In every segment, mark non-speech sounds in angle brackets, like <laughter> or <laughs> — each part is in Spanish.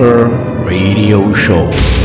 Radio Show.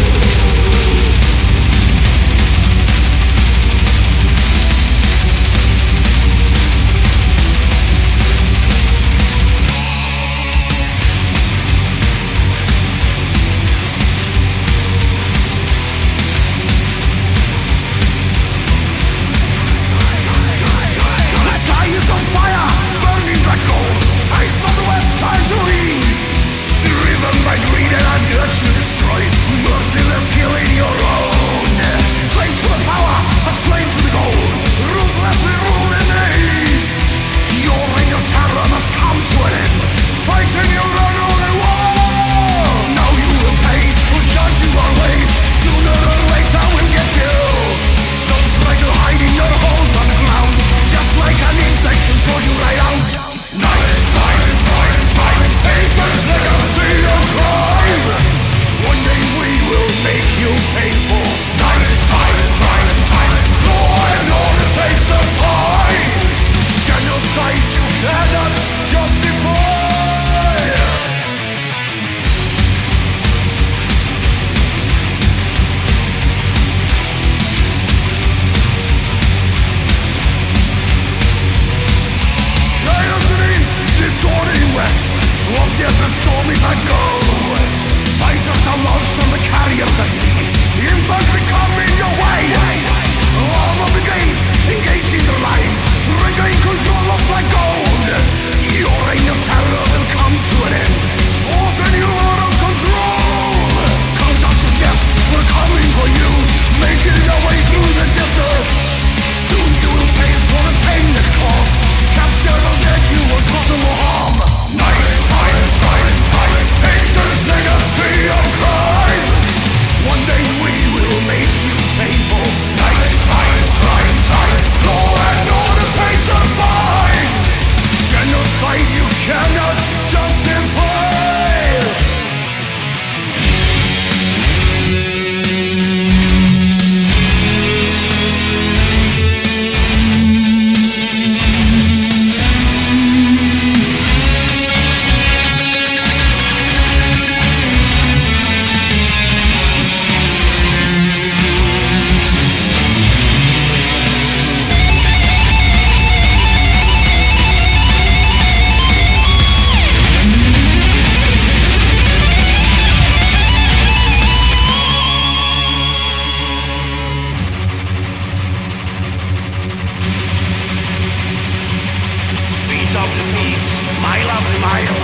Mile after mile,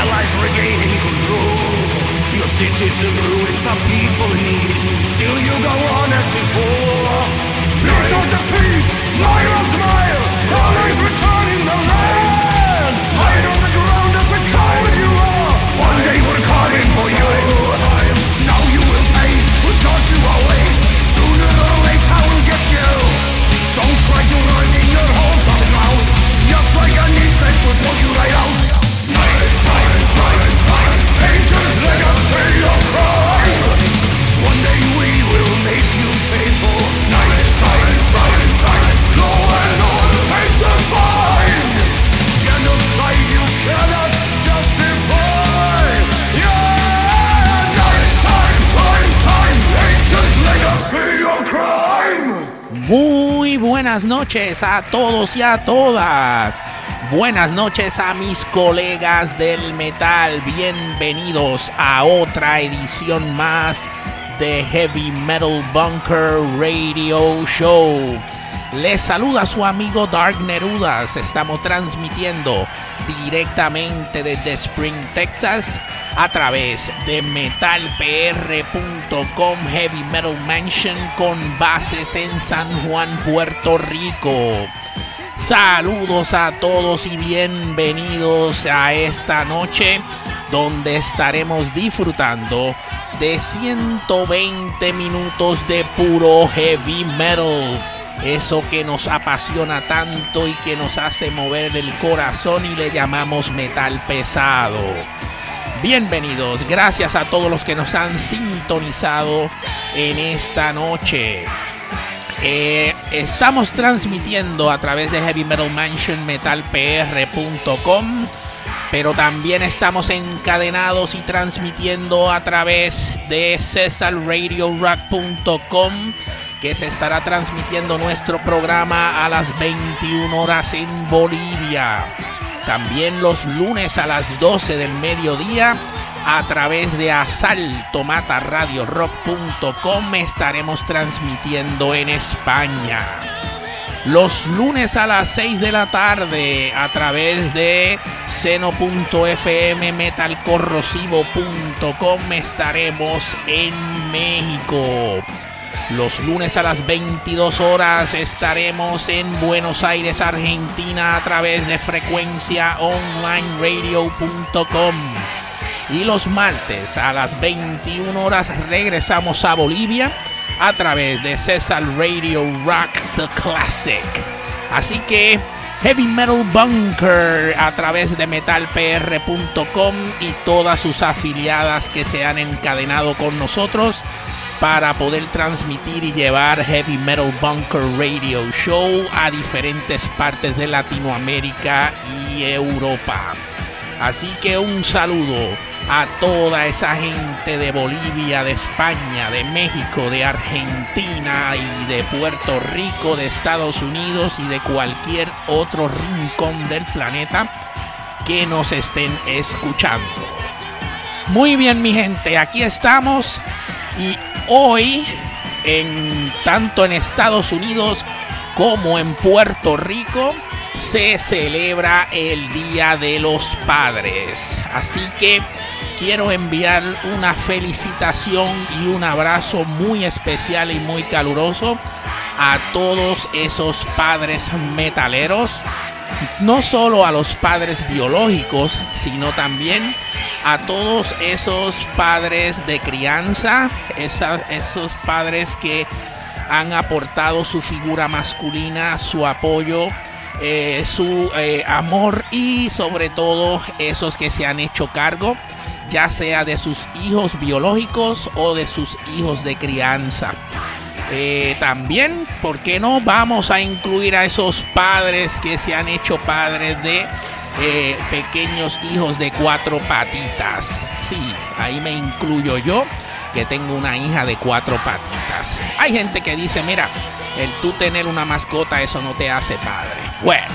allies regaining control. Your cities in ruins, some people in need. Still you go on as before. Feet on the feet, mile after mile, allies returning the land. Hide on the ground as a coward you are. One day we're coming for you. buenas noches a todos y a todas. Buenas noches a mis colegas del metal. Bienvenidos a otra edición más de Heavy Metal Bunker Radio Show. Les saluda su amigo Dark Nerudas. Estamos transmitiendo directamente desde Spring, Texas a través de metalpr.com Heavy Metal Mansion con bases en San Juan, Puerto Rico. Saludos a todos y bienvenidos a esta noche donde estaremos disfrutando de 120 minutos de puro heavy metal. Eso que nos apasiona tanto y que nos hace mover el corazón y le llamamos metal pesado. Bienvenidos, gracias a todos los que nos han sintonizado en esta noche. Eh, estamos transmitiendo a través de Heavy Metal Mansion metalpr.com pero también estamos encadenados y transmitiendo a través de cesarradiorock.com que se estará transmitiendo nuestro programa a las 21 horas en Bolivia. También los lunes a las 12 del mediodía a través de asaltomataradiorock.com estaremos transmitiendo en España. Los lunes a las 6 de la tarde a través de seno.fm metalcorrosivo.com estaremos en México. Los lunes a las 22 horas estaremos en Buenos Aires, Argentina, a través de frecuencia onlineradio.com. Y los martes a las 21 horas regresamos a Bolivia a través de César Radio Rock The Classic. Así que Heavy Metal Bunker a través de metalpr.com y todas sus afiliadas que se han encadenado con nosotros para poder transmitir y llevar Heavy Metal Bunker Radio Show a diferentes partes de Latinoamérica y Europa. Así que un saludo a toda esa gente de Bolivia, de España, de México, de Argentina y de Puerto Rico, de Estados Unidos y de cualquier otro rincón del planeta que nos estén escuchando. Muy bien mi gente, aquí estamos y hoy, en, tanto en Estados Unidos como en Puerto Rico, se celebra el Día de los Padres. Así que quiero enviar una felicitación y un abrazo muy especial y muy caluroso a todos esos padres metaleros. No solo a los padres biológicos, sino también a todos esos padres de crianza, esos padres que han aportado su figura masculina, su apoyo, eh, su eh, amor y sobre todo esos que se han hecho cargo, ya sea de sus hijos biológicos o de sus hijos de crianza. Eh, también, ¿por qué no? Vamos a incluir a esos padres que se han hecho padres de eh, pequeños hijos de cuatro patitas. Sí, ahí me incluyo yo, que tengo una hija de cuatro patitas. Hay gente que dice, mira, el tú tener una mascota, eso no te hace padre. Bueno,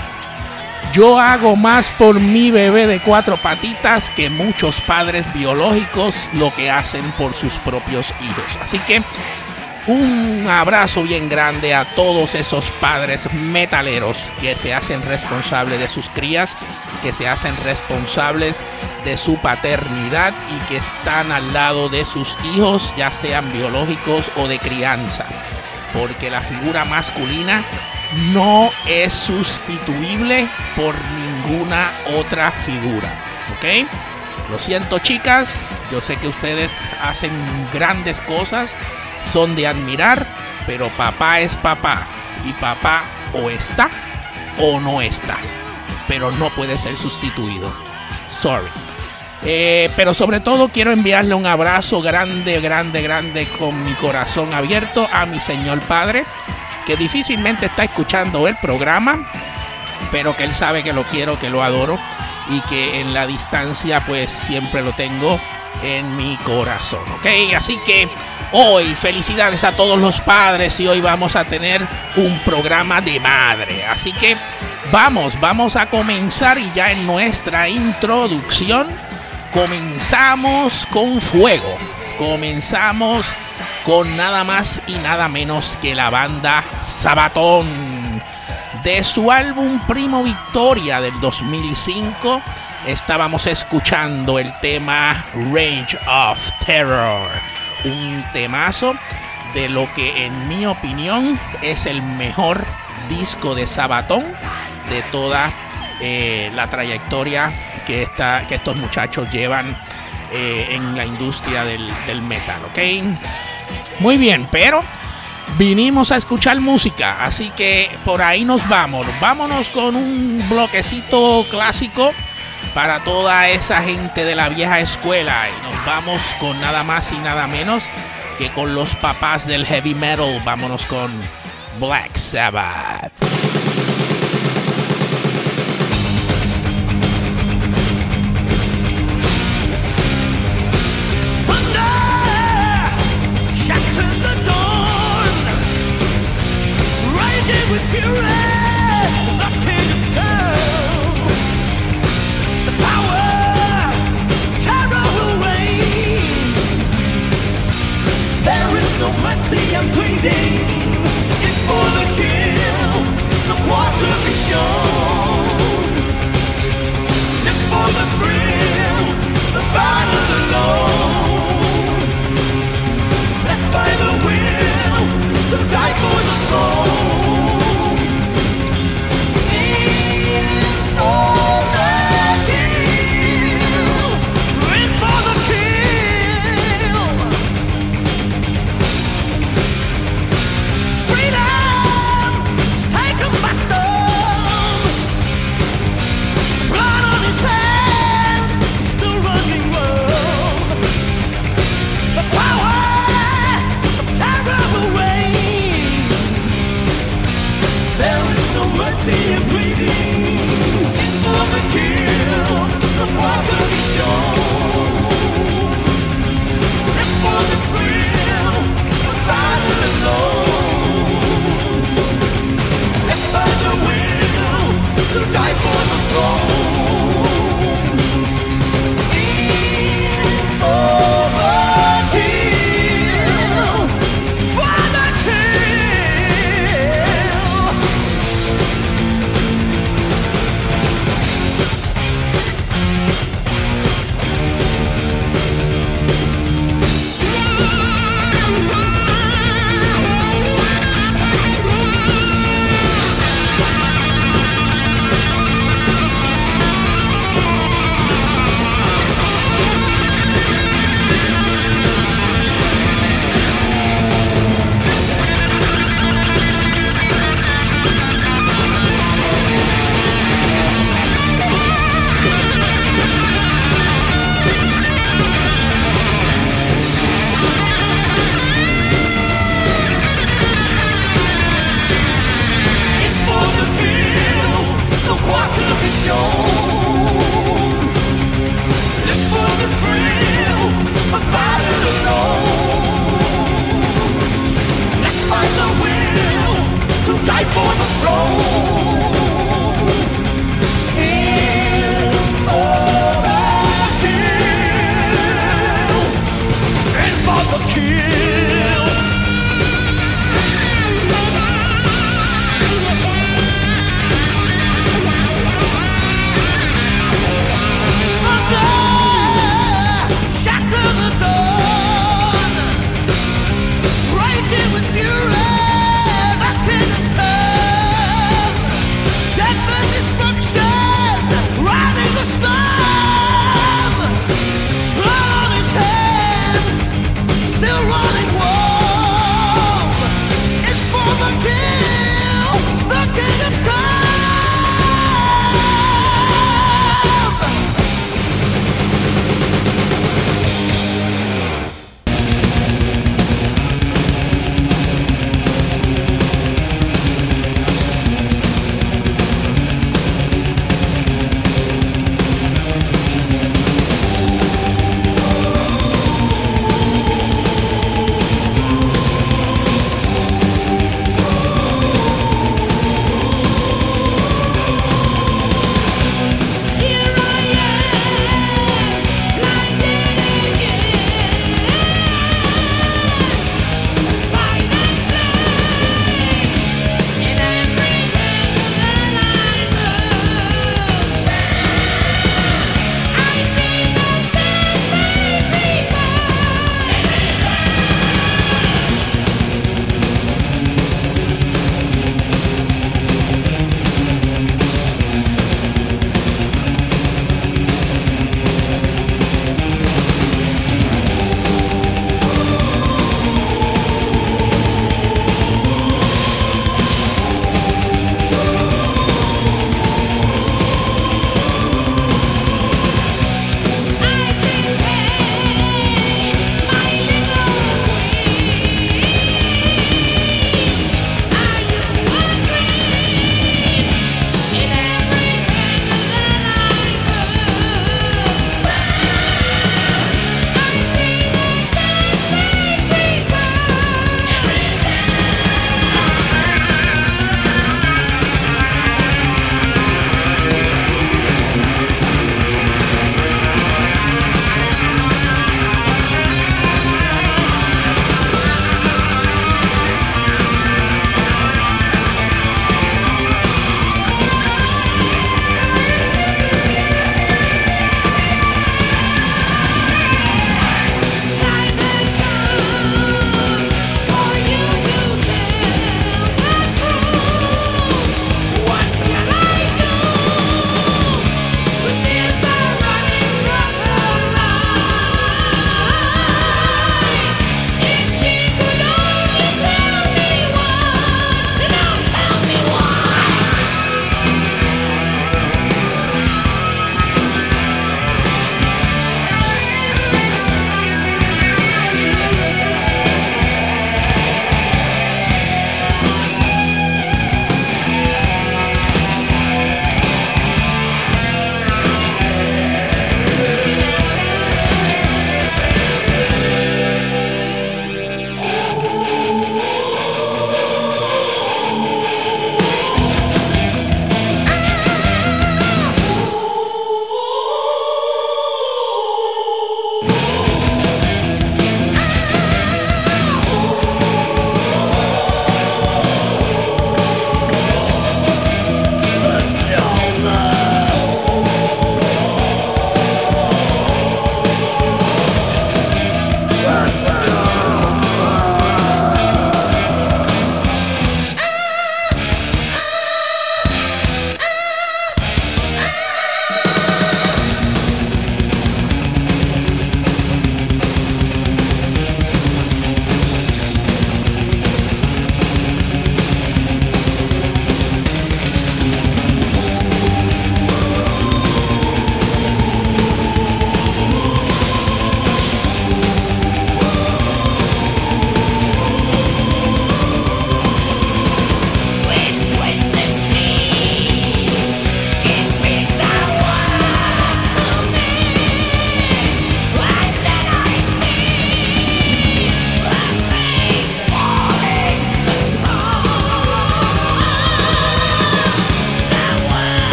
yo hago más por mi bebé de cuatro patitas que muchos padres biológicos lo que hacen por sus propios hijos. Así que un abrazo bien grande a todos esos padres metaleros que se hacen responsables de sus crías, que se hacen responsables de su paternidad y que están al lado de sus hijos, ya sean biológicos o de crianza. Porque la figura masculina no es sustituible por ninguna otra figura. ¿Ok? Lo siento chicas, yo sé que ustedes hacen grandes cosas son de admirar, pero papá es papá y papá o está o no está, pero no puede ser sustituido. Sorry. Eh, pero sobre todo quiero enviarle un abrazo grande, grande, grande con mi corazón abierto a mi Señor Padre, que difícilmente está escuchando el programa, pero que Él sabe que lo quiero, que lo adoro y que en la distancia pues siempre lo tengo en mi corazón, ¿ok? Así que hoy felicidades a todos los padres y hoy vamos a tener un programa de madre. Así que vamos, vamos a comenzar y ya en nuestra introducción comenzamos con fuego. Comenzamos con nada más y nada menos que la banda Sabatón. De su álbum Primo Victoria del 2005 estábamos escuchando el tema Range of Terror, un temazo de lo que en mi opinión es el mejor disco de Sabatón de toda eh, la trayectoria que, esta, que estos muchachos llevan eh, en la industria del, metal, ¿ok? Muy bien, pero vinimos a escuchar música, así que por ahí nos vamos. Vámonos con un bloquecito clásico para toda esa gente de la vieja escuela y nos vamos con nada más y nada menos que con los papás del heavy metal. Vámonos con Black Sabbath.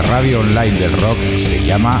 La radio online del rock se llama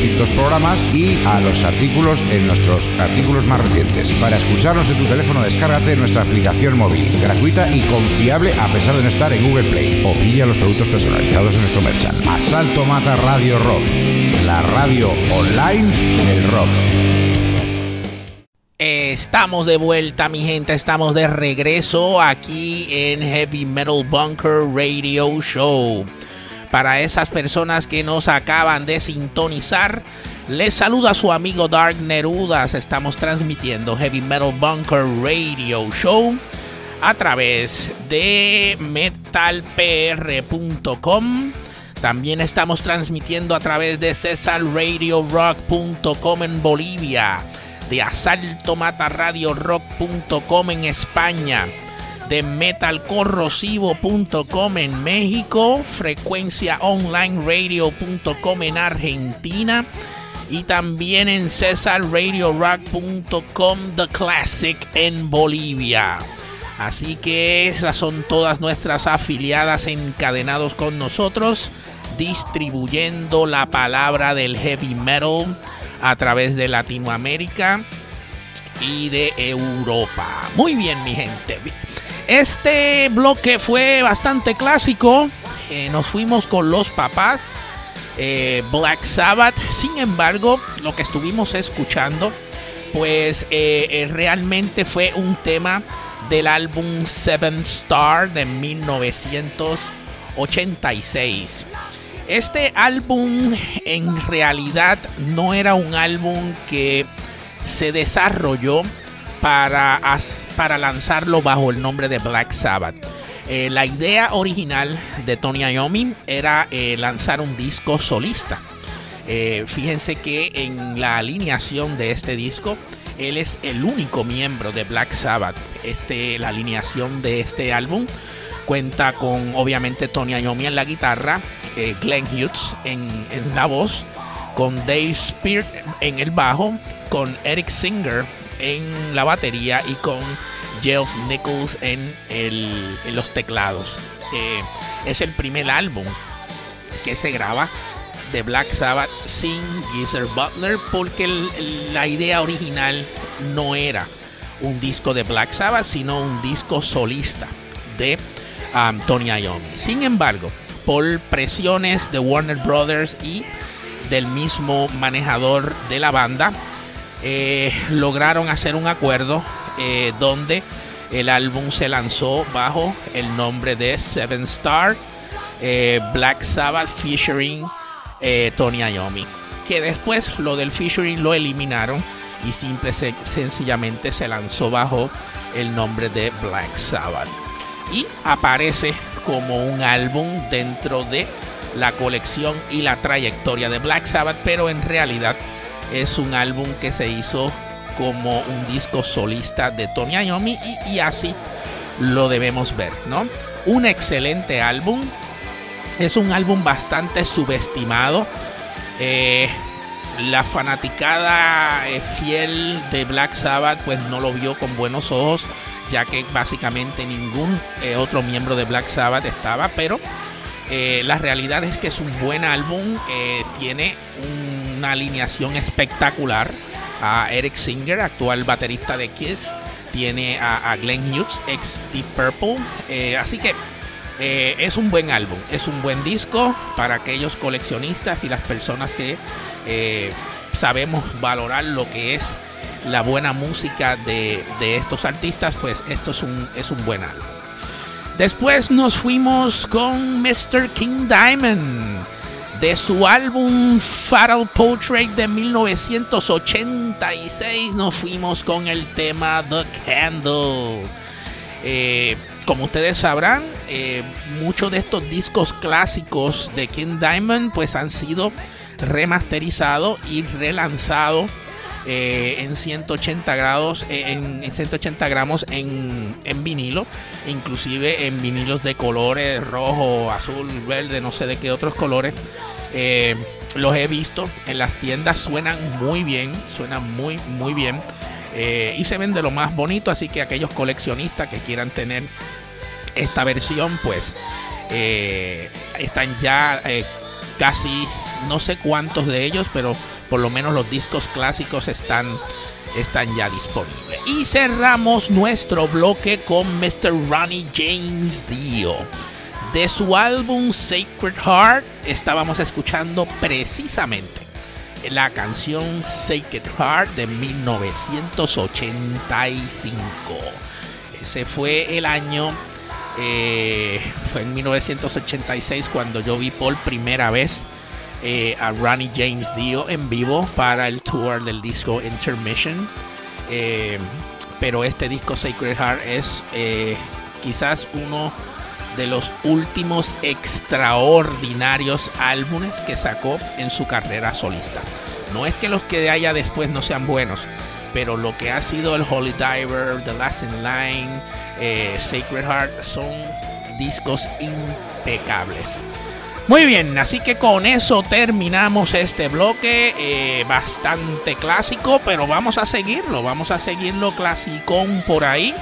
distintos programas y a los artículos en nuestros artículos más recientes. Para escucharnos en tu teléfono, descárgate nuestra aplicación móvil, gratuita y confiable a pesar de no estar en Google Play. O pilla los productos personalizados de nuestro merchant. Asalto Mata Radio Rock, la radio online del rock. Estamos de vuelta, mi gente. Estamos de regreso aquí en Heavy Metal Bunker Radio Show. Para esas personas que nos acaban de sintonizar, les saluda su amigo Dark Nerudas. Estamos transmitiendo Heavy Metal Bunker Radio Show a través de metalpr.com. También estamos transmitiendo a través de cesarradiorock.com en Bolivia, de asaltomataradiorock.com en España, de metalcorrosivo.com en México, frecuenciaonlineradio.com en Argentina y también en cesarradiorock.com The Classic en Bolivia. Así que esas son todas nuestras afiliadas encadenados con nosotros, distribuyendo la palabra del heavy metal a través de Latinoamérica y de Europa. Muy bien, mi gente. Este bloque fue bastante clásico. Eh, nos fuimos con los papás. Eh, Black Sabbath. Sin embargo, lo que estuvimos escuchando, pues eh, realmente fue un tema del álbum Seven Star de 1986. Este álbum en realidad no era un álbum que se desarrolló para, para lanzarlo bajo el nombre de Black Sabbath. Eh, la idea original de Tony Iommi era eh, lanzar un disco solista. Eh, fíjense que en la alineación de este disco, él es el único miembro de Black Sabbath. Este, la alineación de este álbum cuenta con obviamente Tony Iommi en la guitarra, Glenn Hughes en, en, la voz, con Dave Spear en el bajo, con Eric Singer en la batería y con Jeff Nichols en, los teclados. Eh, es el primer álbum que se graba de Black Sabbath sin Geezer Butler porque la idea original no era un disco de Black Sabbath sino un disco solista de um, Tony Iommi. Sin embargo, por presiones de Warner Brothers y del mismo manejador de la banda, eh, lograron hacer un acuerdo eh, donde el álbum se lanzó bajo el nombre de Seven Star eh, Black Sabbath featuring Tony Iommi. Que después lo del featuring lo eliminaron y simple sencillamente se lanzó bajo el nombre de Black Sabbath. Y aparece como un álbum dentro de la colección y la trayectoria de Black Sabbath, pero en realidad es un álbum que se hizo como un disco solista de Tony Iommi y, así lo debemos ver, ¿no? Un excelente álbum. Es un álbum bastante subestimado. Eh, la fanaticada eh, fiel de Black Sabbath pues no lo vio con buenos ojos ya que básicamente ningún eh, otro miembro de Black Sabbath estaba pero la realidad es que es un buen álbum tiene una alineación espectacular a Eric Singer, actual baterista de Kiss. Tiene a, Glenn Hughes, ex Deep Purple. Eh, así que eh, es un buen álbum, es un buen disco para aquellos coleccionistas y las personas que eh, sabemos valorar lo que es la buena música de, de, estos artistas, pues esto es un, es un buen álbum. Después nos fuimos con Mr. King Diamond de su álbum Fatal Portrait de 1986 nos fuimos con el tema The Candle. Eh, como ustedes sabrán, eh, muchos de estos discos clásicos de King Diamond pues han sido remasterizados y relanzados eh, en 180 grados, eh, en, 180 gramos en, vinilo, inclusive en vinilos de colores rojo, azul, verde, no sé de qué otros colores. los he visto en las tiendas, suenan muy bien, suenan muy, muy bien. y se ven de lo más bonito, así que aquellos coleccionistas que quieran tener esta versión pues eh, están ya eh, casi no sé cuántos de ellos, pero por lo menos los discos clásicos están, están ya disponibles. Y cerramos nuestro bloque con Mr. Ronnie James Dio. De su álbum Sacred Heart estábamos escuchando precisamente la canción Sacred Heart de 1985. Ese fue el año eh, fue en 1986 cuando yo vi por primera vez eh, a Ronnie James Dio en vivo para el tour del disco Intermission. Eh, pero este disco Sacred Heart es quizás uno de los últimos extraordinarios álbumes que sacó en su carrera solista. No es que los que allá después no sean buenos, pero lo que ha sido el Holy Diver, The Last in Line, eh, Sacred Heart son discos impecables. Muy bien, así que con eso terminamos este bloque eh, bastante clásico, pero vamos a seguirlo, vamos a seguirlo clasicón por ahí.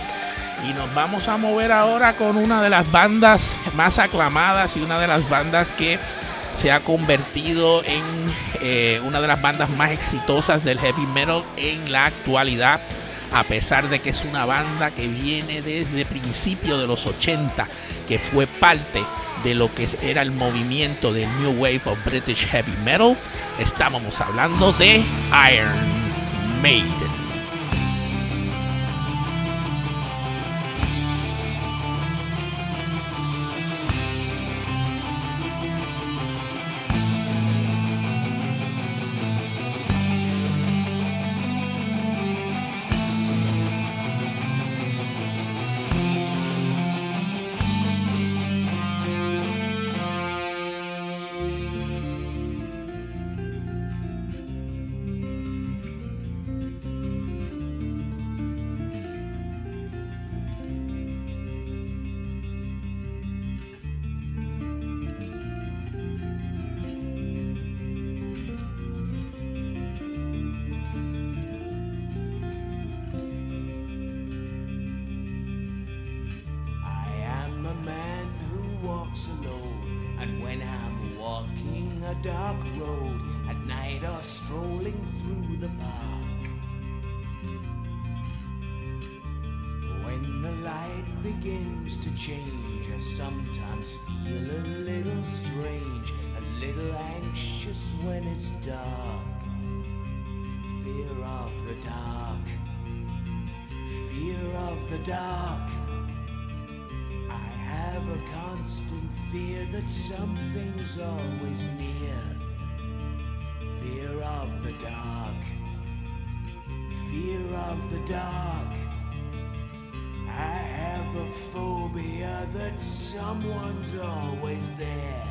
Y nos vamos a mover ahora con una de las bandas más aclamadas y una de las bandas que se ha convertido en eh, una de las bandas más exitosas del heavy metal en la actualidad a pesar de que es una banda que viene desde principios de los 80, que fue parte de lo que era el movimiento de New Wave of British Heavy Metal, estábamos hablando de Iron Maiden. begins to change. I sometimes feel a little strange, a little anxious when it's dark. Fear of the dark, fear of the dark. I have a constant fear that something's always near. Fear of the dark, fear of the dark. someone's always there.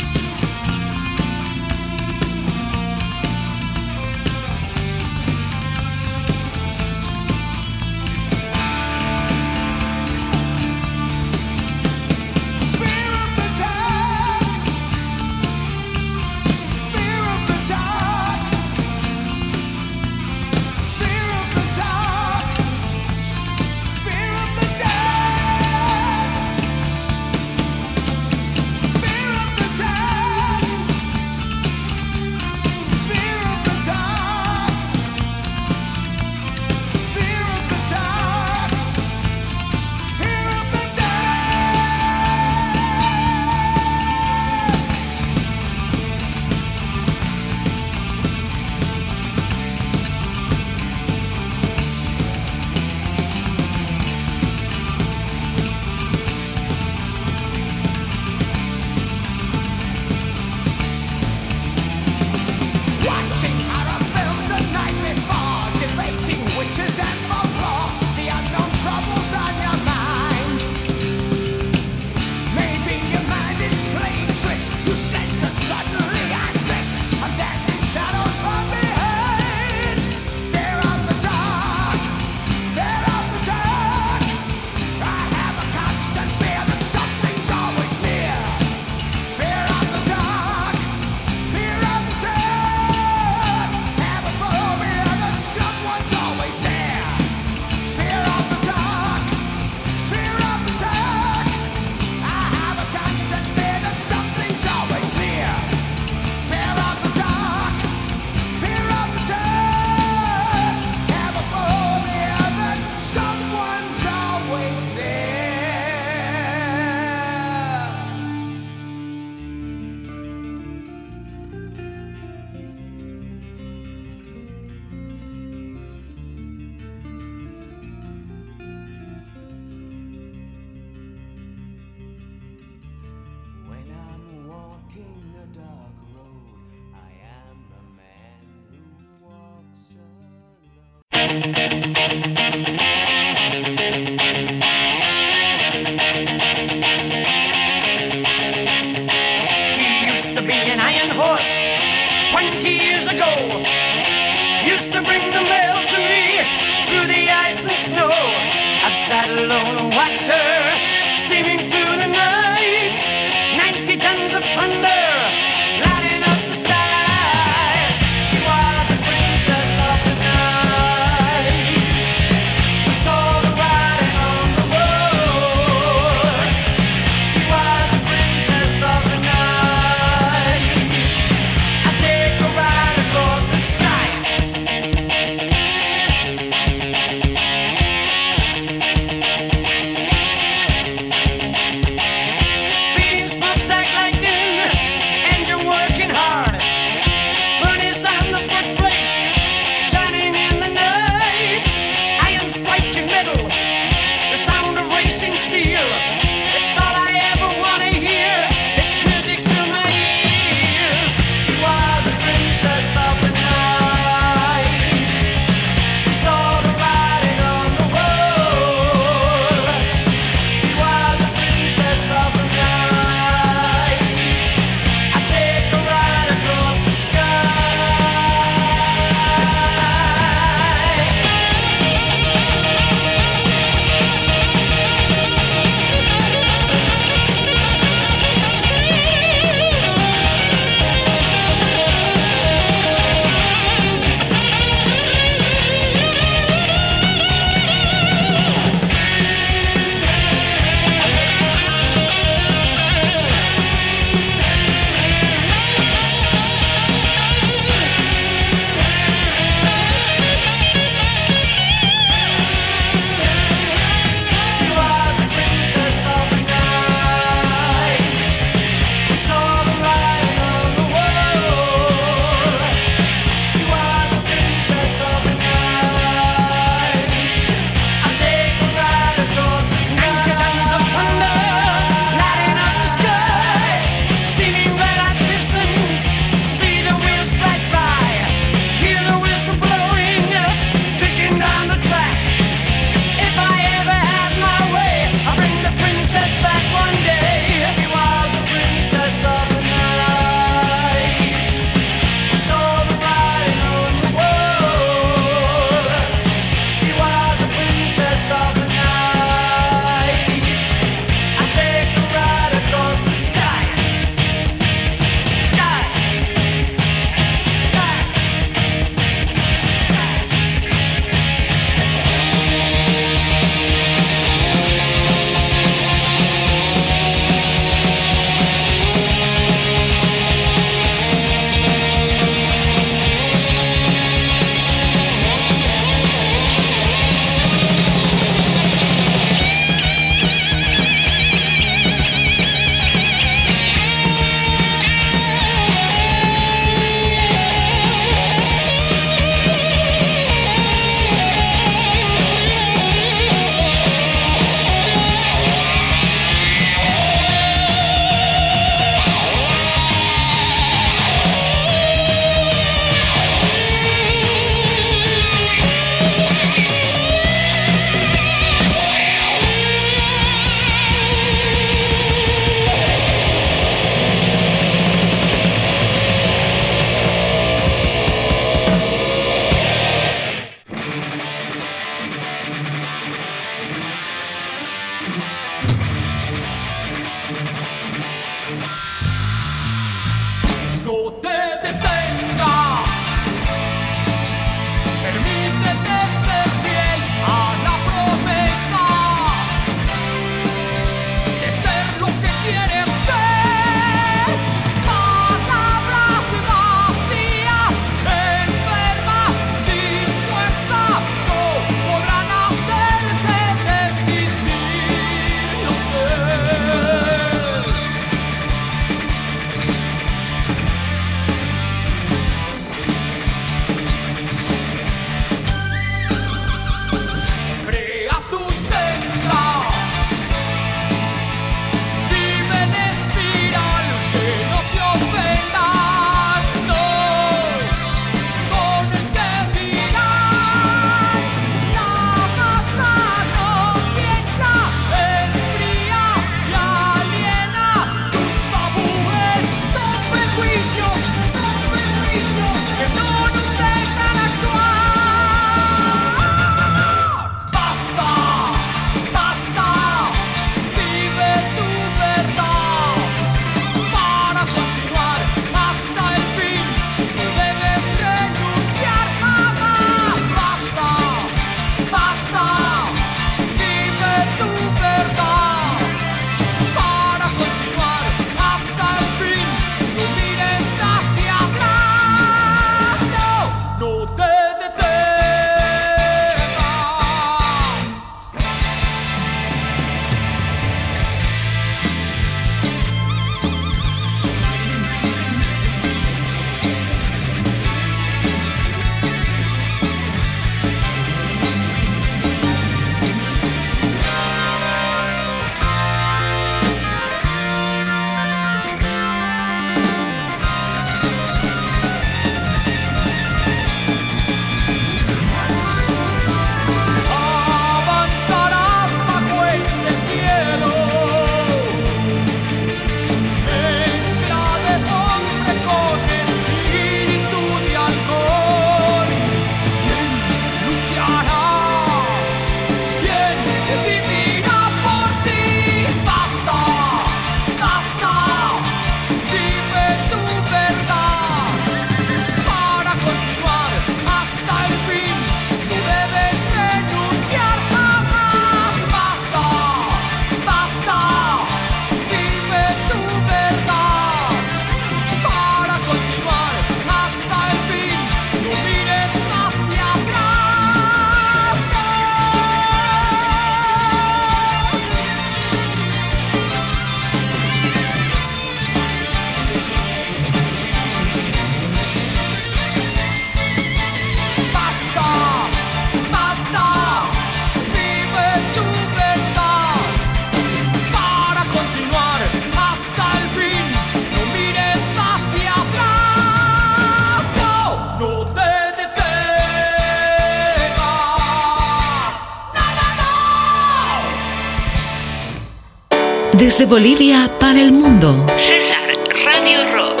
Desde Bolivia para el mundo. César Radio Rock.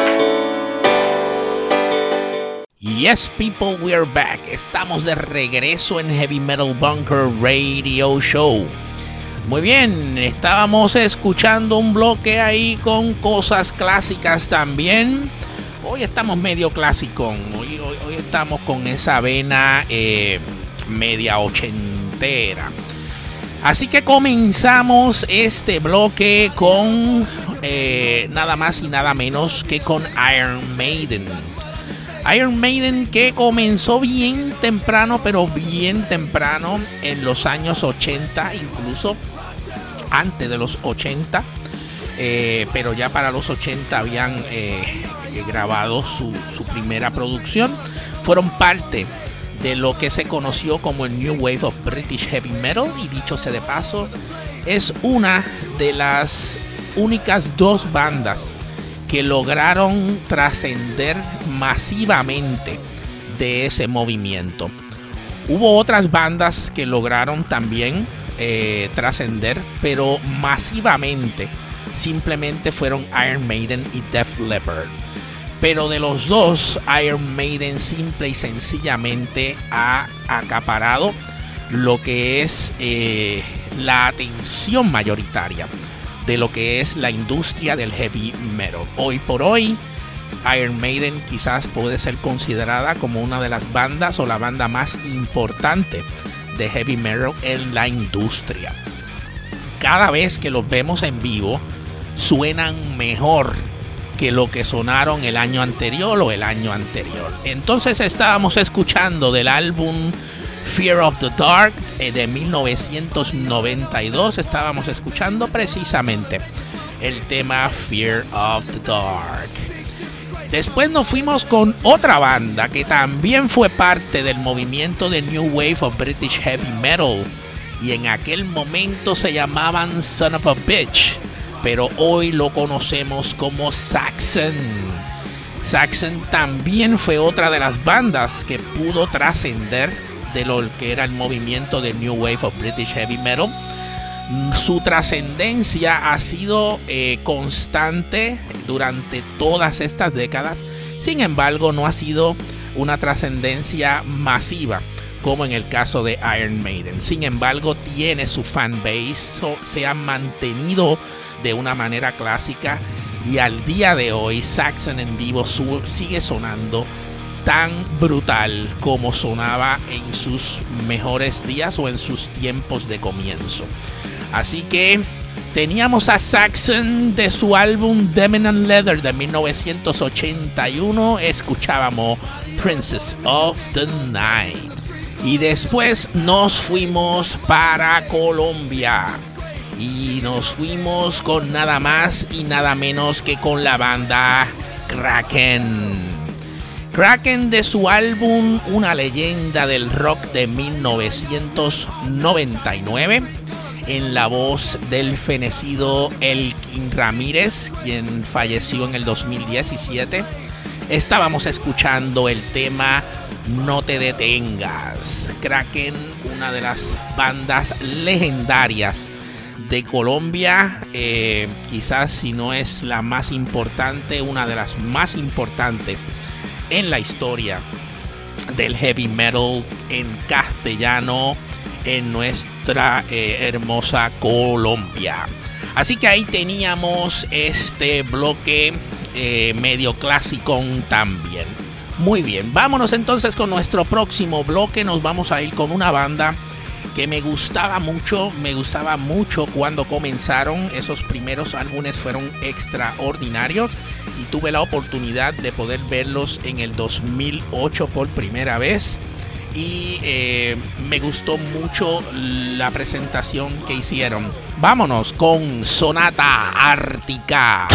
Yes, people, we're back. Estamos de regreso en Heavy Metal Bunker Radio Show. Muy bien, estábamos escuchando un bloque ahí con cosas clásicas también. Hoy estamos medio clásico, hoy, hoy, estamos con esa vena eh, media ochentera. Así que comenzamos este bloque con eh, nada más y nada menos que con Iron Maiden. Iron Maiden que comenzó bien temprano, pero bien temprano en los años 80, incluso antes de los 80. Eh, pero ya para los 80 habían eh, grabado su, su primera producción. Fueron parte de lo que se conoció como el New Wave of British Heavy Metal y dicho sea de paso, es una de las únicas dos bandas que lograron trascender masivamente de ese movimiento. Hubo otras bandas que lograron también eh, trascender, pero masivamente simplemente fueron Iron Maiden y Def Leppard. Pero de los dos, Iron Maiden simple y sencillamente ha acaparado lo que es eh, la atención mayoritaria de lo que es la industria del heavy metal. Hoy por hoy, Iron Maiden quizás puede ser considerada como una de las bandas o la banda más importante de heavy metal en la industria. Cada vez que los vemos en vivo, suenan mejor que lo que sonaron el año anterior o el año anterior. Entonces estábamos escuchando del álbum Fear of the Dark eh, de 1992, estábamos escuchando precisamente el tema Fear of the Dark. Después nos fuimos con otra banda que también fue parte del movimiento de New Wave of British Heavy Metal y en aquel momento se llamaban Son of a Bitch pero hoy lo conocemos como Saxon. Saxon también fue otra de las bandas que pudo trascender de lo que era el movimiento de New Wave of British Heavy Metal. Su trascendencia ha sido eh, constante durante todas estas décadas, sin embargo no ha sido una trascendencia masiva como en el caso de Iron Maiden. Sin embargo, tiene su fanbase, se ha mantenido de una manera clásica y al día de hoy Saxon en vivo sigue sonando tan brutal como sonaba en sus mejores días o en sus tiempos de comienzo. Así que teníamos a Saxon de su álbum Demon and Leather de 1981, escuchábamos Princess of the Night. Y después nos fuimos para Colombia y nos fuimos con nada más y nada menos que con la banda Kraken. Kraken de su álbum Una leyenda del rock de 1999 en la voz del fenecido Elkin Ramírez, quien falleció en el 2017. Estábamos escuchando el tema No te detengas. Kraken, una de las bandas legendarias de Colombia, eh, quizás si no es la más importante, una de las más importantes en la historia del heavy metal en castellano en nuestra eh, hermosa Colombia. Así que ahí teníamos este bloque eh, medio clásico también. Muy bien, vámonos entonces con nuestro próximo bloque. Nos vamos a ir con una banda que me gustaba mucho, me gustaba mucho cuando comenzaron. Esos primeros álbumes fueron extraordinarios y tuve la oportunidad de poder verlos en el 2008 por primera vez. Y eh, me gustó mucho la presentación que hicieron. Vámonos con Sonata Ártica.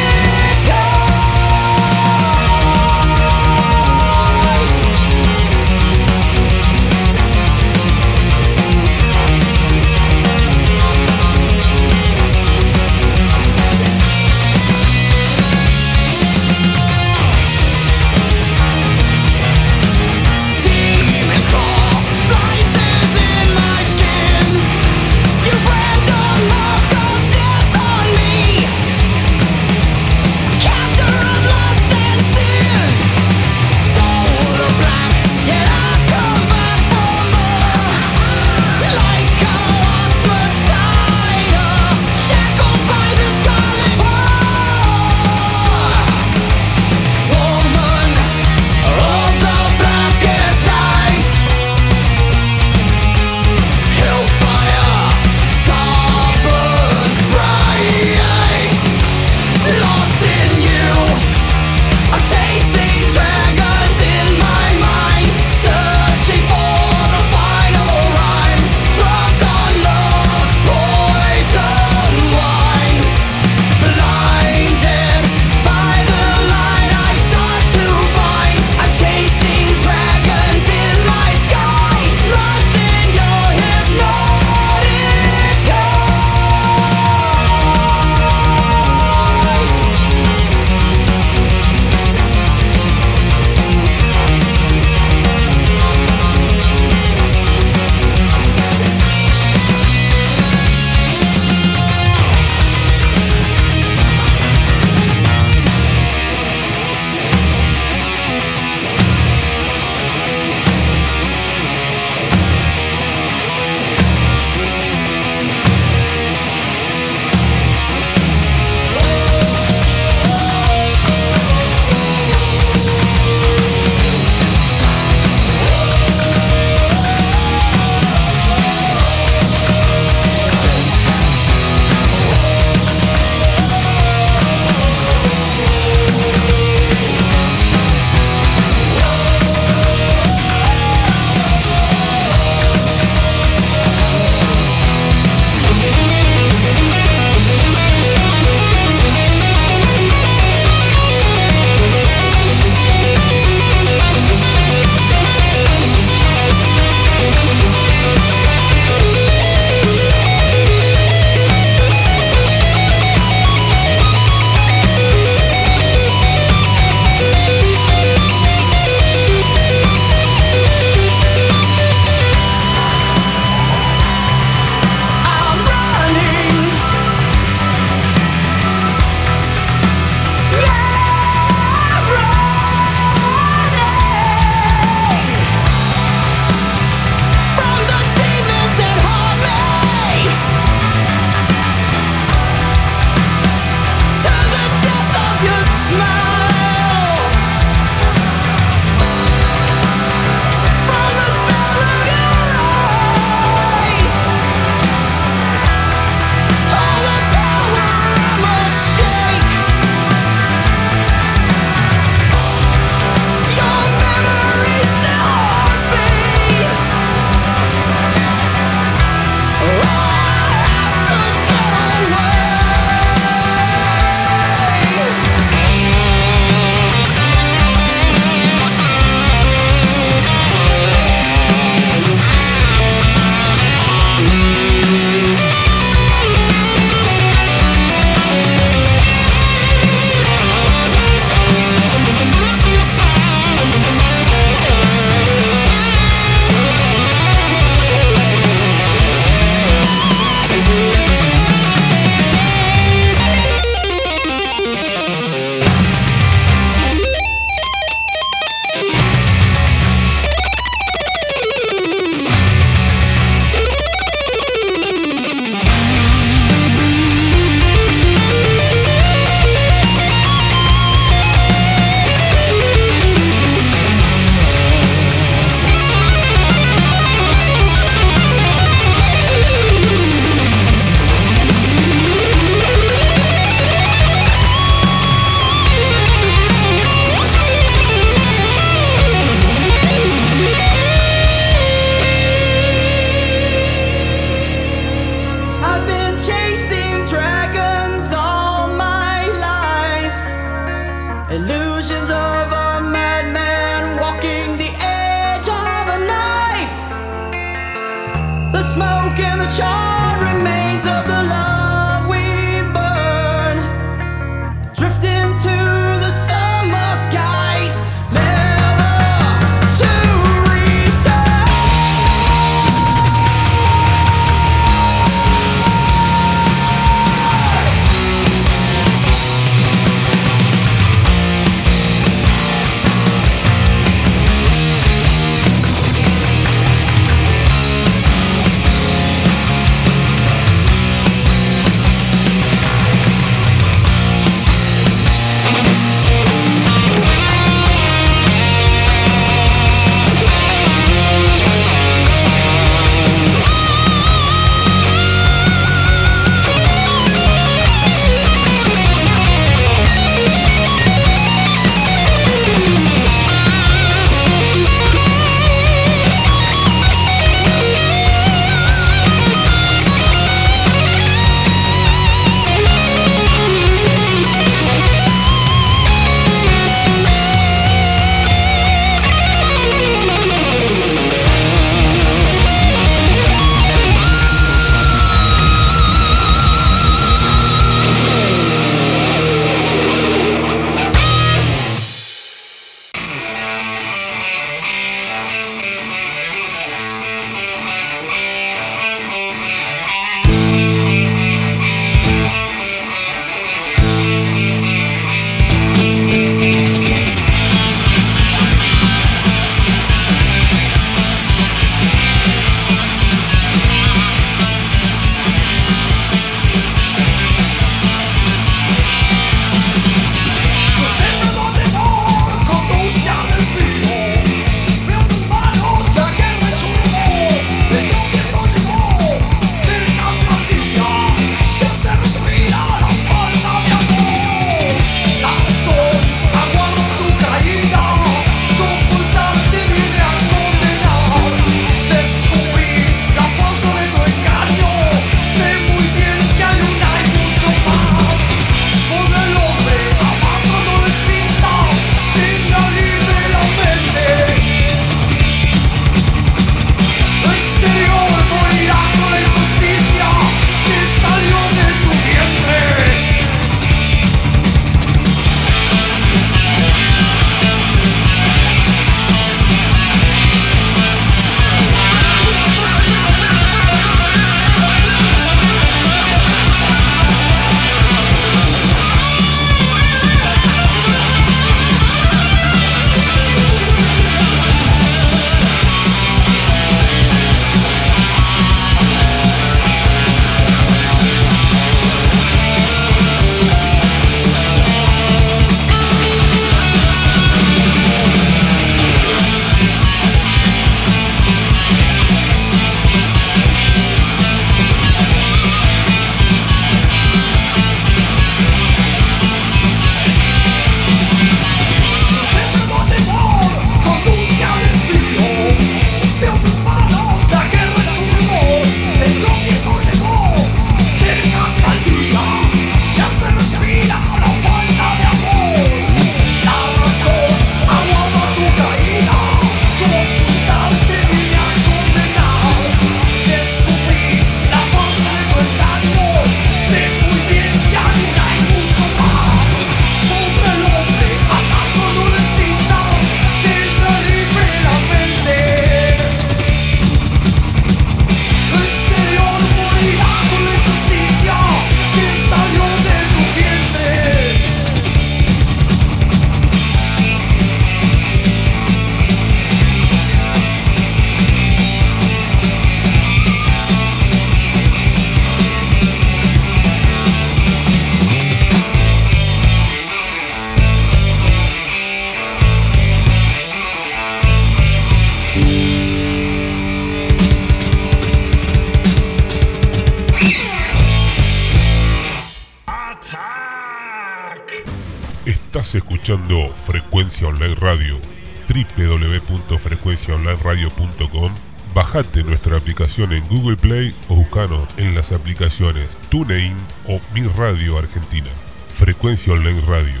www.frecuenciaonlineradio.com. Bajate nuestra aplicación en Google Play o buscanos en las aplicaciones TuneIn o Mi Radio Argentina. Frecuencia Online Radio,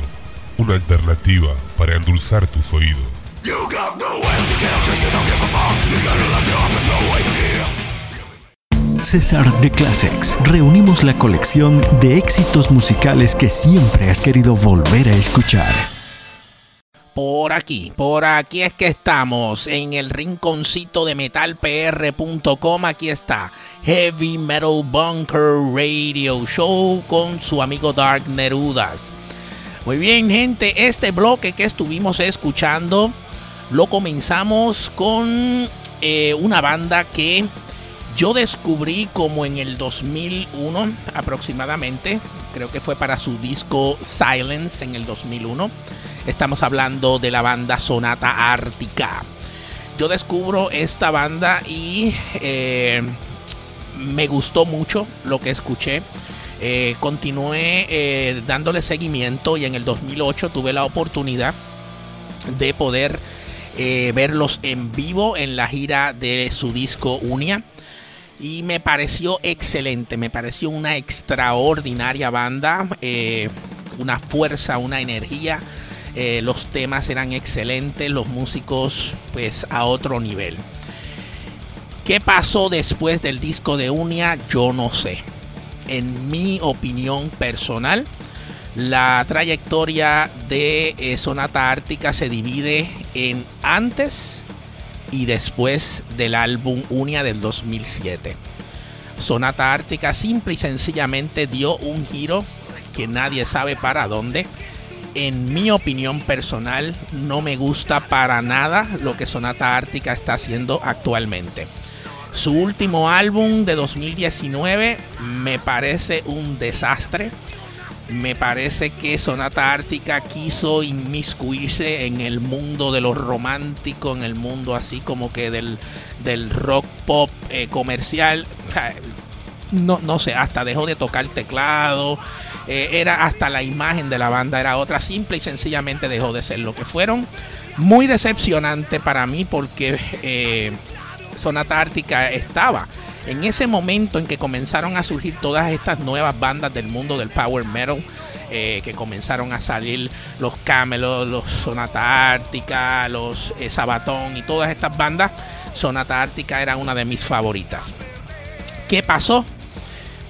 una alternativa para endulzar tus oídos. César de Classics reunimos la colección de éxitos musicales que siempre has querido volver a escuchar. Por aquí, por aquí es que estamos en el rinconcito de metalpr.com. Aquí está Heavy Metal Bunker Radio Show con su amigo Dark Nerudas. Muy bien, gente, este bloque que estuvimos escuchando lo comenzamos con eh, una banda que yo descubrí como en el 2001 aproximadamente. Creo que fue para su disco Silence en el 2001 Estamos hablando de la banda Sonata Ártica. Yo descubro esta banda y eh, me gustó mucho lo que escuché. Eh, continué eh, dándole seguimiento y en el 2008 tuve la oportunidad de poder verlos en vivo en la gira de su disco Unia. Y me pareció excelente, me pareció una extraordinaria banda, una fuerza, una energía eh, los temas eran excelentes, los músicos pues a otro nivel. ¿Qué pasó después del disco de Unia? Yo no sé. En mi opinión personal, la trayectoria de eh, Sonata Ártica se divide en antes y después del álbum Unia del 2007. Sonata Ártica simple y sencillamente dio un giro que nadie sabe para dónde en mi opinión personal, no me gusta para nada lo que Sonata Ártica está haciendo actualmente. Su último álbum de 2019 me parece un desastre. Me parece que Sonata Ártica quiso inmiscuirse en el mundo de lo romántico, en el mundo así como que del, del rock pop eh, comercial. <laughs> No, no sé, hasta dejó de tocar teclado. Eh, era hasta la imagen de la banda era otra, simple y sencillamente dejó de ser lo que fueron. Muy decepcionante para mí porque eh, Sonata Ártica estaba en ese momento en que comenzaron a surgir todas estas nuevas bandas del mundo del power metal. Eh, que comenzaron a salir los Camelot, los Sonata Ártica, los Sabatón y todas estas bandas, Sonata Ártica era una de mis favoritas. ¿Qué pasó?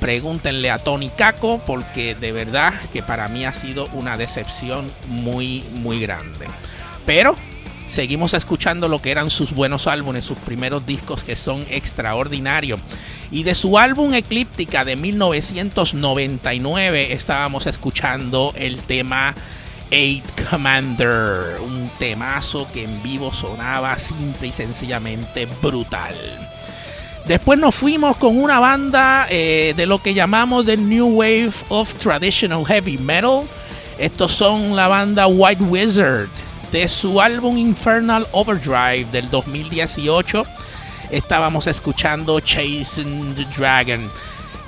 Pregúntenle a Tony Caco porque de verdad que para mí ha sido una decepción muy, muy grande. Pero seguimos escuchando lo que eran sus buenos álbumes, sus primeros discos que son extraordinarios. Y de su álbum Eclíptica de 1999 estábamos escuchando el tema Eight Commander, un temazo que en vivo sonaba simple y sencillamente brutal. Después nos fuimos con una banda eh, de lo que llamamos The New Wave of Traditional Heavy Metal. Estos son la banda White Wizard de su álbum Infernal Overdrive del 2018. Estábamos escuchando Chasing the Dragon.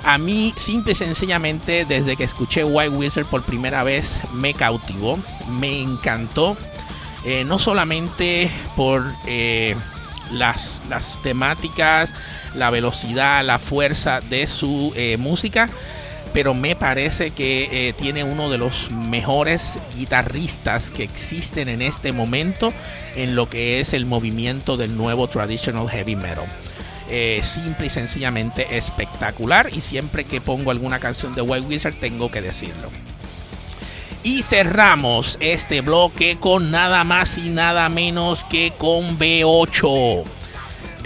A mí, simple y sencillamente, desde que escuché White Wizard por primera vez, me cautivó, me encantó. Eh, no solamente por eh, las, las temáticas, la velocidad, la fuerza de su eh, música. Pero me parece que eh, tiene uno de los mejores guitarristas que existen en este momento en lo que es el movimiento del nuevo traditional heavy metal. Eh, simple y sencillamente espectacular. Y siempre que pongo alguna canción de White Wizard tengo que decirlo. Y cerramos este bloque con nada más y nada menos que con B8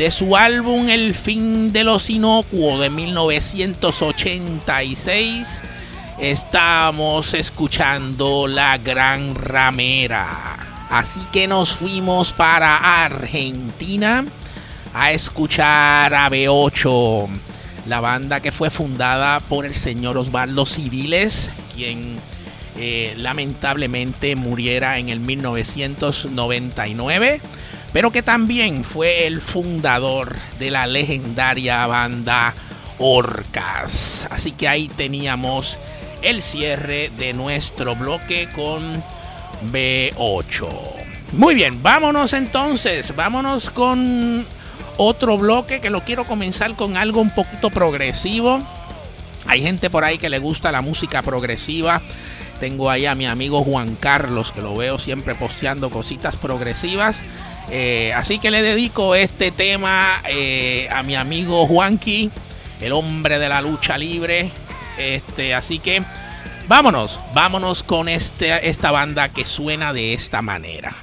de su álbum El fin de los inocuos de 1986, estamos escuchando La Gran Ramera. Así que nos fuimos para Argentina a escuchar a B8, la banda que fue fundada por el señor Osvaldo Civiles, quien eh, lamentablemente muriera en el 1999 pero que también fue el fundador de la legendaria banda Orcas. Así que ahí teníamos el cierre de nuestro bloque con B8. Muy bien, vámonos entonces, vámonos con otro bloque que lo quiero comenzar con algo un poquito progresivo. Hay gente por ahí que le gusta la música progresiva. Tengo ahí a mi amigo Juan Carlos, que lo veo siempre posteando cositas progresivas. Eh, así que le dedico este tema eh, a mi amigo Juanqui, el hombre de la lucha libre. Este, así que vámonos, vámonos con este, esta banda que suena de esta manera.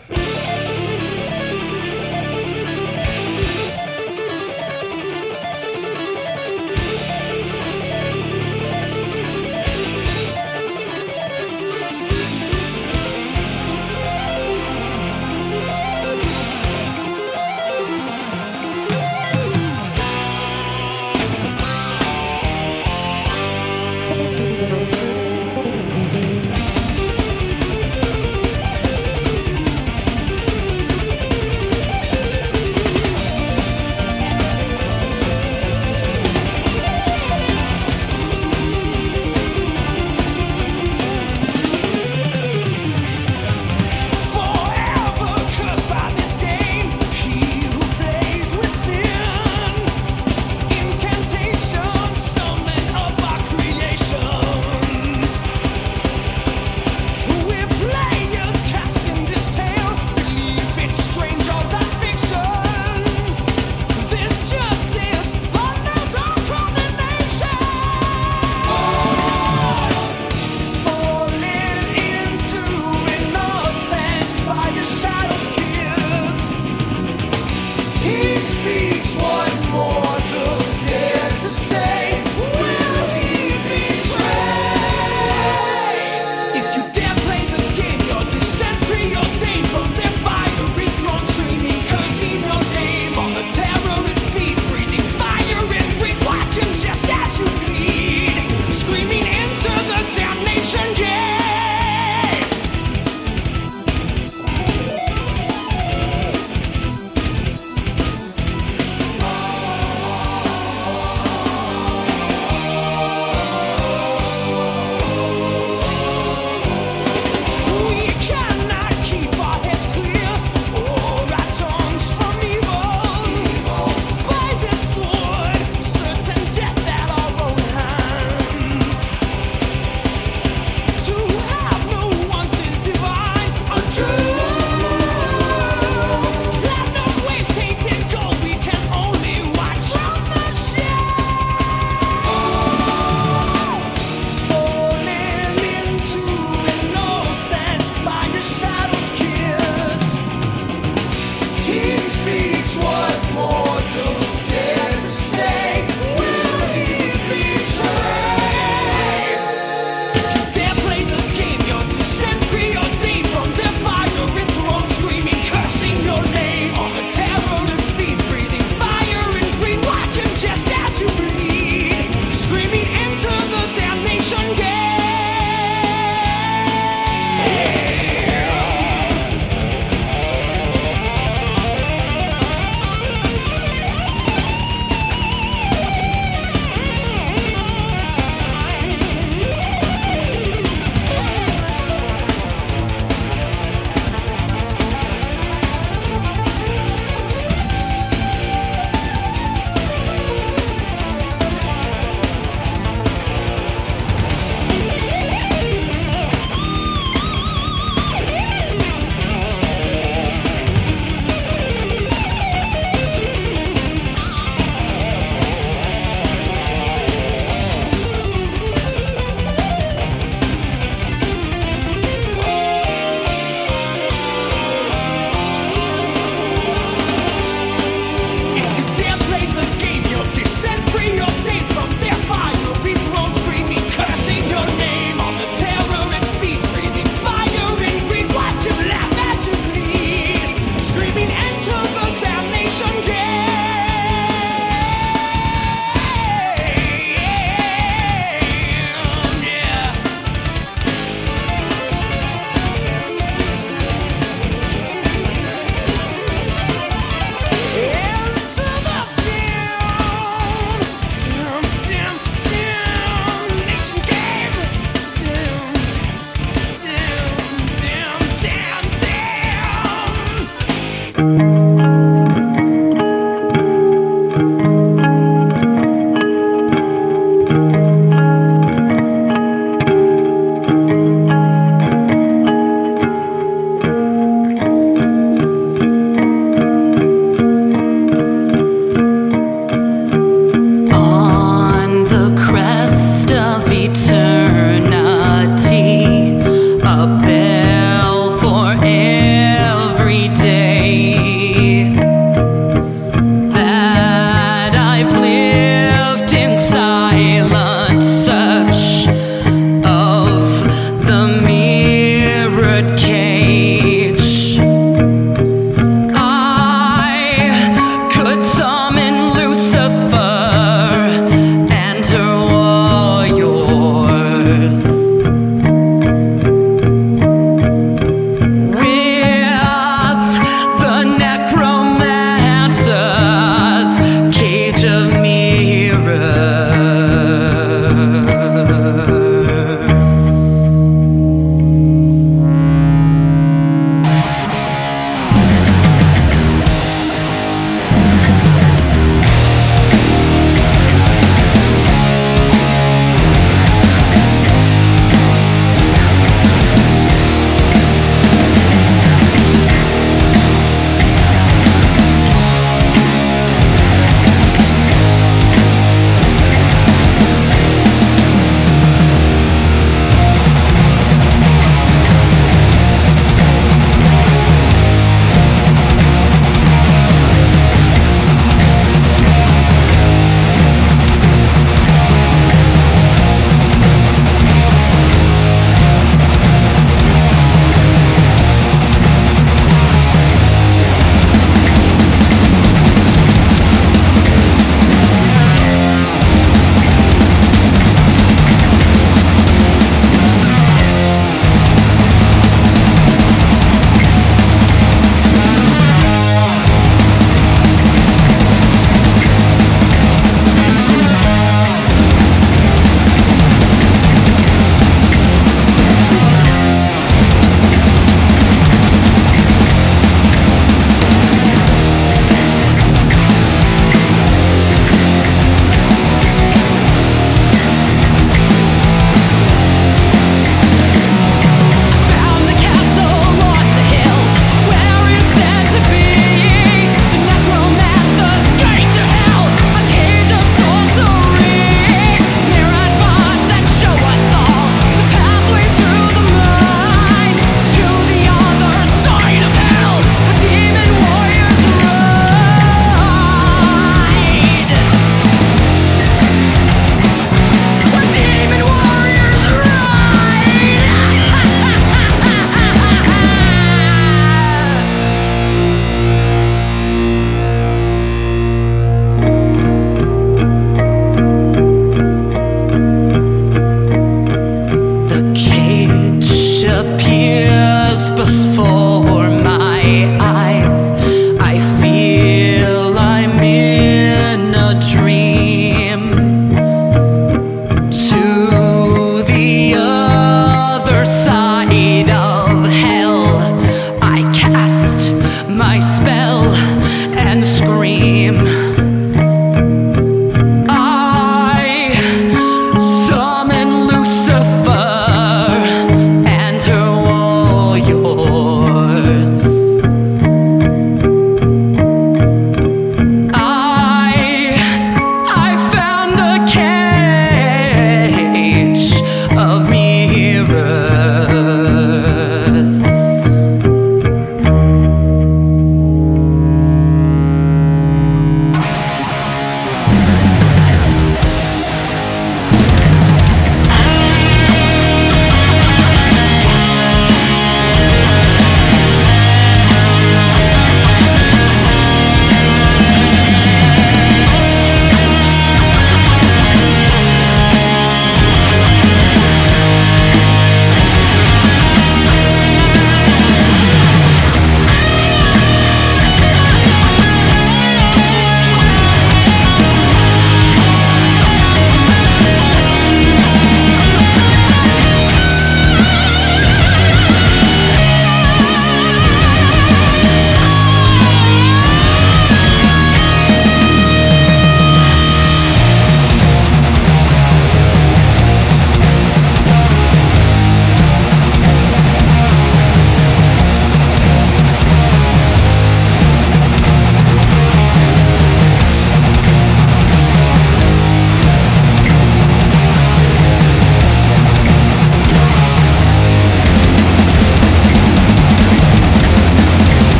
He speaks.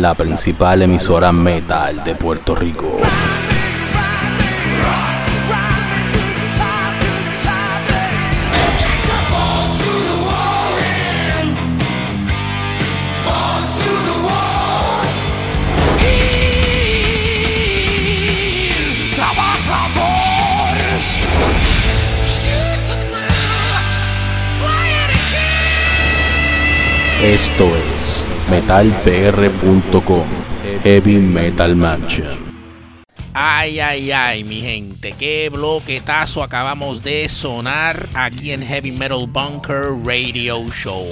La principal emisora metal de Puerto Rico. Esto es metalpr.com Heavy Metal Mansion. Ay, ay, ay, mi gente, qué bloquetazo acabamos de sonar aquí en Heavy Metal Bunker Radio Show.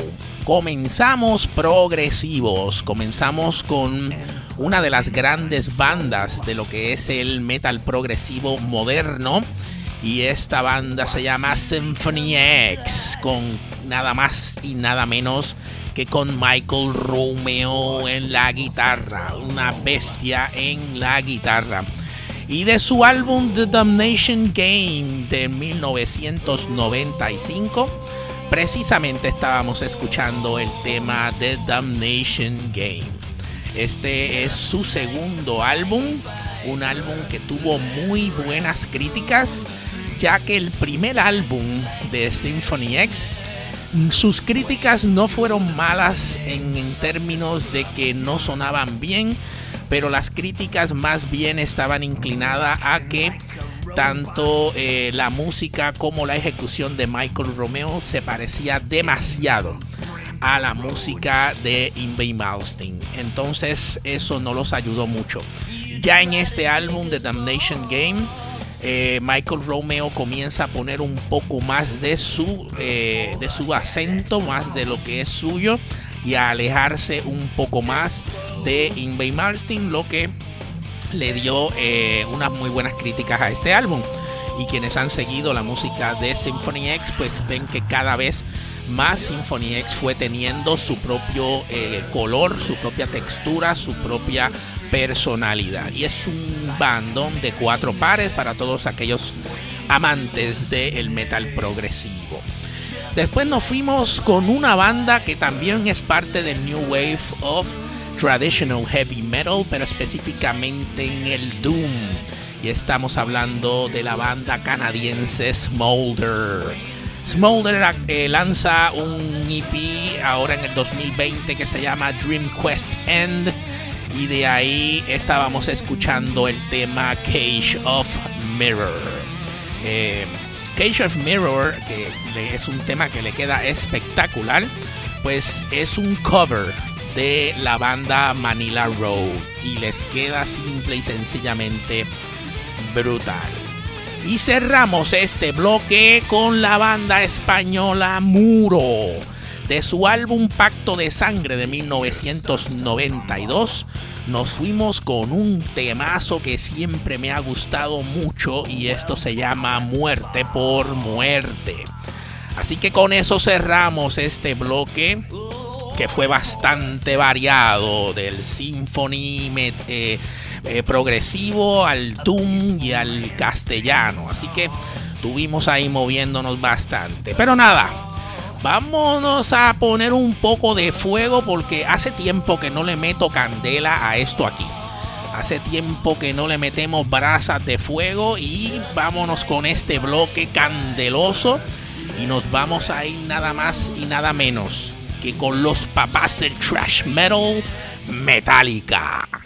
Comenzamos progresivos, comenzamos con una de las grandes bandas de lo que es el metal progresivo moderno. Y esta banda se llama Symphony X, con nada más y nada menos que con Michael Romeo en la guitarra, una bestia en la guitarra. Y de su álbum The Damnation Game de 1995, precisamente estábamos escuchando el tema The Damnation Game. Este es su segundo álbum, un álbum que tuvo muy buenas críticas, ya que el primer álbum de Symphony X sus críticas no fueron malas en, términos de que no sonaban bien, pero las críticas más bien estaban inclinadas a que tanto eh, la música como la ejecución de Michael Romeo se parecía demasiado a la música de Invey Malstein. Entonces eso no los ayudó mucho. Ya en este álbum de Damnation Game, eh, Michael Romeo comienza a poner un poco más de su, eh, de su acento, más de lo que es suyo, y a alejarse un poco más de Invey Malstein, lo que le dio eh, unas muy buenas críticas a este álbum. Y quienes han seguido la música de Symphony X, pues ven que cada vez más Symphony X fue teniendo su propio color, su propia textura, su propia personalidad. Y es un bandón de cuatro pares para todos aquellos amantes del metal progresivo. Después nos fuimos con una banda que también es parte del New Wave of Traditional Heavy Metal, pero específicamente en el Doom. Y estamos hablando de la banda canadiense Smolder. Smolder eh, lanza un EP ahora en el 2020 que se llama Dream Quest End. Y de ahí estábamos escuchando el tema Cage of Mirror. Eh, Cage of Mirror, que es un tema que le queda espectacular, pues es un cover de la banda Manila Road y les queda simple y sencillamente brutal. Y cerramos este bloque con la banda española Muro. De su álbum Pacto de Sangre de 1992, nos fuimos con un temazo que siempre me ha gustado mucho y esto se llama Muerte por Muerte. Así que con eso cerramos este bloque que fue bastante variado del symphony eh, eh, progresivo al doom y al castellano. Así que tuvimos ahí moviéndonos bastante. Pero nada, vámonos a poner un poco de fuego porque hace tiempo que no le meto candela a esto aquí. Hace tiempo que no le metemos brasas de fuego y vámonos con este bloque candeloso y nos vamos a ir nada más y nada menos que con los papás del trash metal Metallica.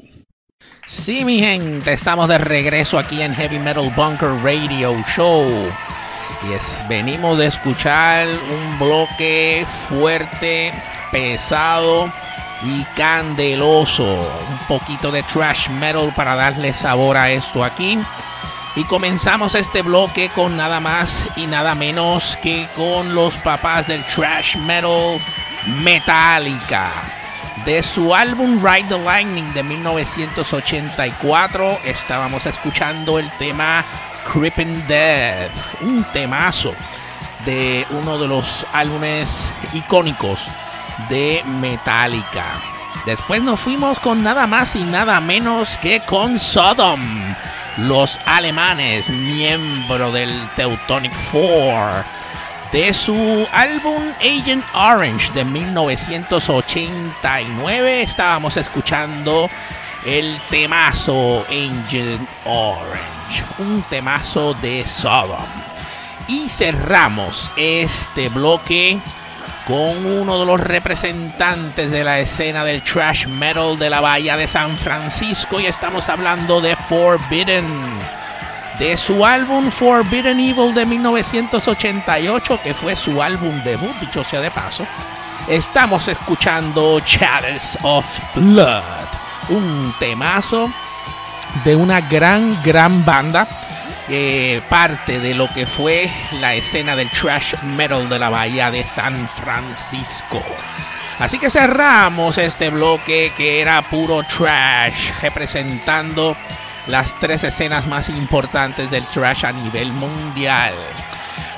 Sí, mi gente, estamos de regreso aquí en Heavy Metal Bunker Radio Show. Y es, venimos de escuchar un bloque fuerte, pesado y candeloso. Un poquito de trash metal para darle sabor a esto aquí. Y comenzamos este bloque con nada más y nada menos que con los papás del trash metal Metallica. De su álbum Ride the Lightning de 1984 estábamos escuchando el tema Creeping Death, un temazo de uno de los álbumes icónicos de Metallica. Después nos fuimos con nada más y nada menos que con Sodom, los alemanes, miembro del Teutonic Four de su álbum Agent Orange de 1989 estábamos escuchando el temazo Agent Orange, un temazo de Sodom. Y cerramos este bloque con uno de los representantes de la escena del trash metal de la bahía de San Francisco y estamos hablando de Forbidden de su álbum Forbidden Evil de 1988, que fue su álbum debut, dicho sea de paso, estamos escuchando Chalice of Blood, un temazo de una gran, gran banda. Eh, parte de lo que fue la escena del trash metal de la bahía de San Francisco. Así que cerramos este bloque que era puro trash, representando las tres escenas más importantes del trash a nivel mundial.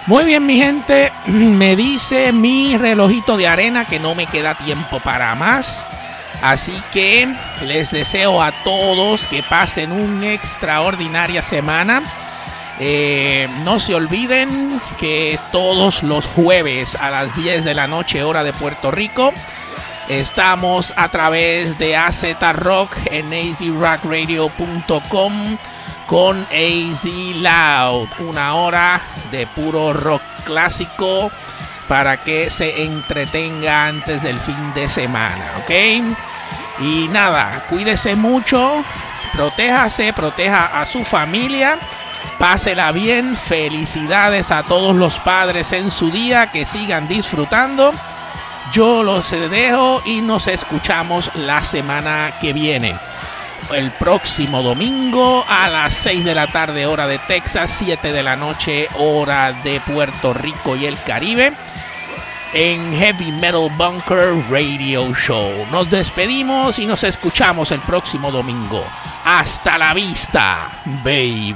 Muy bien, mi gente, <clears throat> me dice mi relojito de arena que no me queda tiempo para más. Así que les deseo a todos que pasen una extraordinaria semana. Eh, no se olviden que todos los jueves a las 10 de la noche hora de Puerto Rico Estamos a través de AZ Rock en azrockradio.com con AZ Loud, una hora de puro rock clásico para que se entretenga antes del fin de semana, ¿ok? Y nada, cuídese mucho, protéjase, proteja a su familia, pásela bien, felicidades a todos los padres en su día, que sigan disfrutando yo los dejo y nos escuchamos la semana que viene. El próximo domingo a las 6 de la tarde hora de Texas, 7 de la noche hora de Puerto Rico y el Caribe en Heavy Metal Bunker Radio Show. Nos despedimos y nos escuchamos el próximo domingo. Hasta la vista, baby.